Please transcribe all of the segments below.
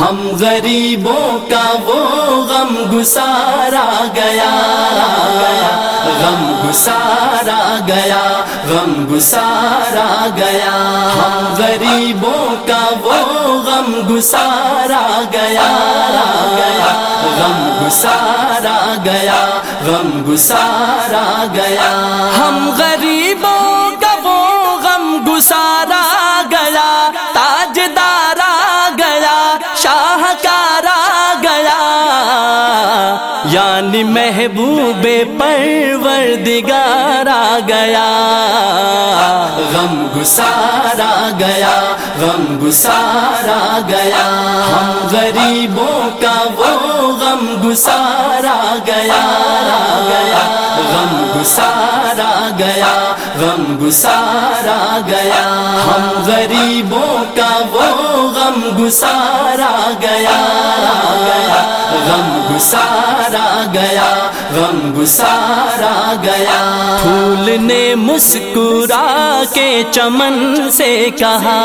ہم غریبوں کا وہ غم گسارا گیا۔ غم گسارا گیا، غم گسارا گیا۔ ہم غریبوں کا وہ غم گسارا گیا۔ غم گسارا گیا، غم گسارا گیا۔ ہم غریبوں یعنی محبوب پروردگارا گیا۔ غم گسارا گیا، غم گسارا گیا۔ ہم غریبوں کا وہ غم گسارا گیا گیا۔ غم گسارا گیا، غم گسارا گیا۔ ہم غریبوں کا وہ غم گسارا گیا گیا۔ غم گسارا گیا غم گسارا گیا۔ پھول نے مسکرا کے چمن سے کہا،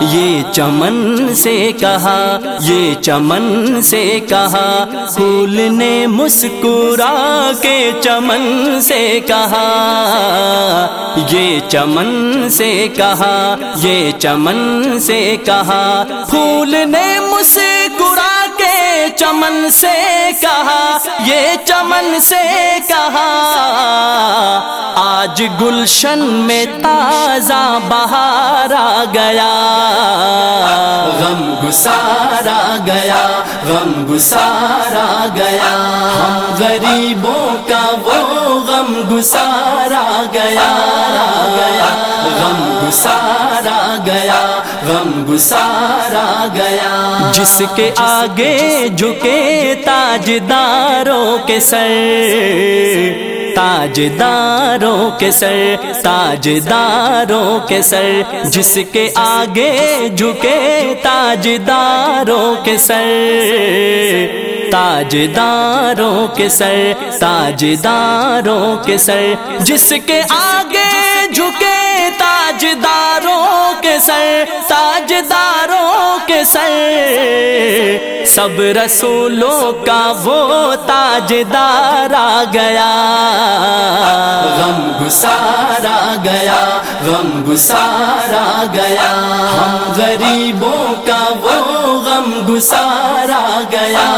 یہ چمن سے کہا، یہ چمن سے کہا۔ پھول نے مسکرا کے چمن سے کہا، یہ چمن سے کہا، یہ چمن سے کہا۔ پھول نے مسکرا چمن سے کہا، یہ چمن سے کہا، آج گلشن میں تازہ بہار آ گیا۔ غم گسارا گیا، غم گسارا گیا۔ غریبوں کا وہ غم گسارا گیا گیا غم گسارا گیا، غم گسارا گیا۔ جس کے آگے جھکے تاجداروں کے سر تاجداروں کے سر، تاجداروں کے سر، جس کے آگے جھکے تاجداروں کے سر۔ تاجداروں کے سر، تاجداروں کے سر، جس کے آگے جھکے تاجداروں کے سر، تاجداروں کے سر۔ سب رسولوں کا وہ تاجدار آ گیا۔ گسارا گیا غم گسارا گیا۔ ہم غریبوں کا وہ غم گسارا گیا۔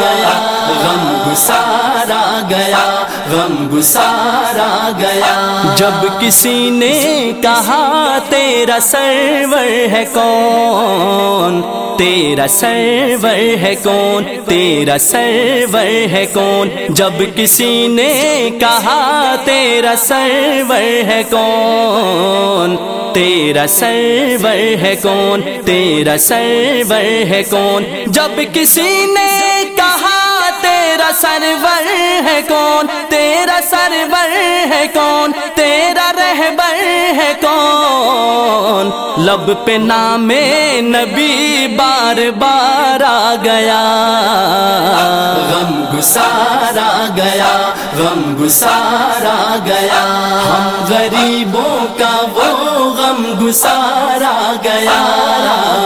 گیا غم گسارا گیا غم گسارا گیا۔ جب کسی نے کہا، تیرا سرور ہے کون؟ تیرا سرور ہے کون؟ تیرا سرور ہے کون؟ جب کسی نے کہا تیرا سرور ہے کون؟ تیرا سرور ہے کون؟ تیرا سرور ہے کون؟ جب کسی نے کہا تیرا سرور ہے کون؟ تیرا سرور ہے کون؟ تیرا رہبر ہے کون؟ لب پہ نام نبی بار بار آ گیا۔ غم گسارا گیا، غم گسارا گیا۔ ہم غریبوں کا وہ غم گسارا گیا۔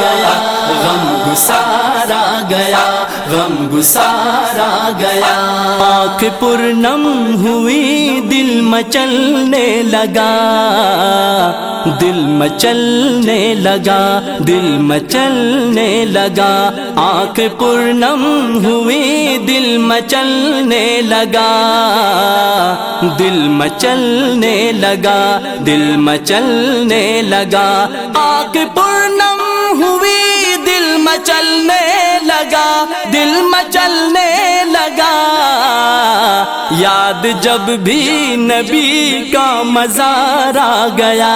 گیا غم گسارا گیا، غم گسارا گیا۔ آنکھ پورنم ہوئی دل مچلنے لگا۔ دل مچلنے لگا، دل مچلنے لگا۔ آنکھ پورنم ہوئی دل مچلنے لگا۔ دل مچلنے لگا، دل مچلنے لگا۔ آنکھ پورنم یاد جب بھی نبی کا مزار آ گیا۔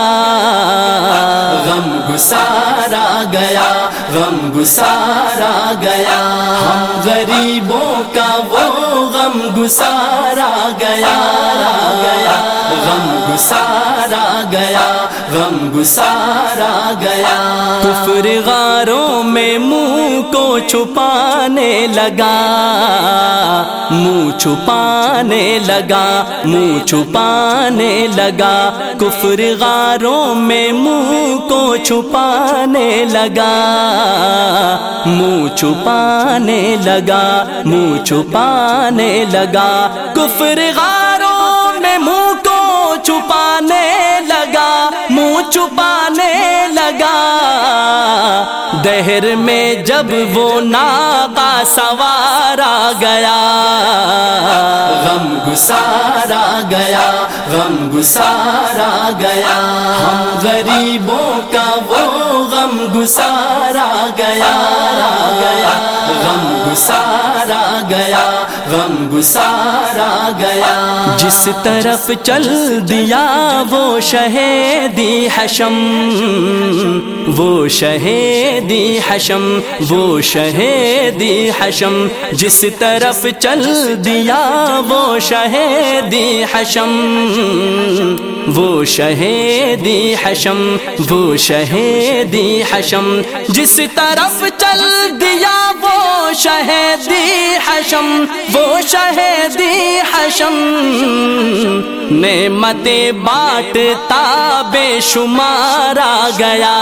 غم گسارا گیا، غم گسارا گیا۔ ہم غریبوں کا وہ غم گسارا گیا گیا۔ غم گسارا گیا، غم گسارا گیا۔ کفر غاروں میں منہ کو چھپانے لگا، منہ چھپانے لگا، منہ چھپانے لگا۔ کفر غاروں میں منہ کو چھپانے لگا، منہ چھپانے لگا، منہ چھپانے لگا۔ کفر غاروں میں منہ دہر میں جب وہ ناقا سوارا گیا۔ غم گسارا گیا، غم گسارا گیا۔ ہم غریبوں کا وہ غم گسارا گیا گیا۔ غم گسارا گیا غم گسارا گیا۔ جس طرف چل دیا وہ شہیدی حشم، وہ شہیدی حشم، وہ شہیدی حشم۔ جس طرف چل دیا وہ شہیدی حشم، وہ شہیدی حشم، وہ شہیدی حشم۔ جس طرف چل دیا وہ شہیدی حشم، وہ شہیدی حشم۔ نعمت باٹتا بے شمارا گیا۔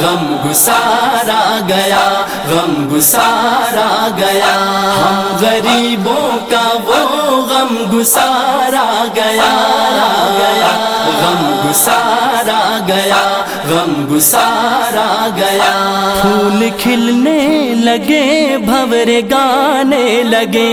غم گسارا گیا، غم گسارا گیا۔ ہم غریبوں کا وہ غم گسارا گیا گیا۔ غم گسارا گیا، غم گسارا گیا۔ پھول کھلنے لگے، بھور گانے لگے۔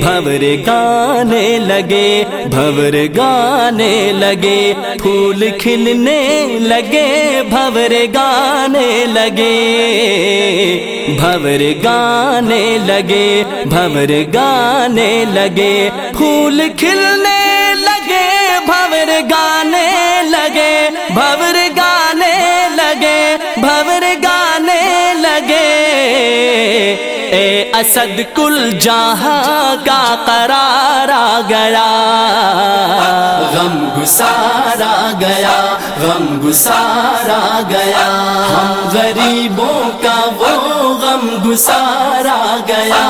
بھور گانے لگے، بھور گانے لگے۔ پھول کھلنے لگے، بھور گانے لگے۔ بھور گانے لگے، بھور گانے لگے۔ پھول کھلنے اے اسد کل جہاں کا قرار آ گیا۔ غم گسارا گیا غم گسارا گیا۔ ہم غریبوں کا وہ غم گسارا گیا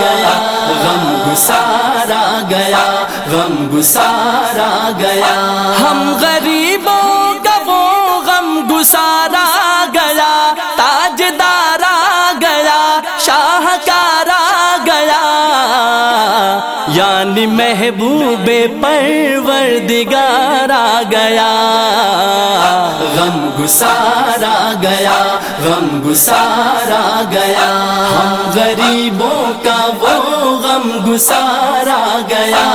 گیا۔ غم گسارا گیا غم گسارا گیا۔ ہم غریبوں یعنی محبوب پروردگارا گیا۔ غم گسارا گیا، غم گسارا گیا۔ ہم غریبوں کا وہ غم گسارا گیا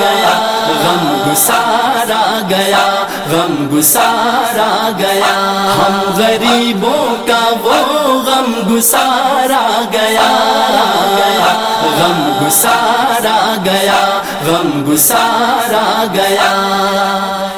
گیا۔ غم گسارا گیا، غم گسارا گیا۔ ہم غریبوں کا وہ غم گسارا گیا گیا۔ غم گسارا گیا غم گسارا گیا۔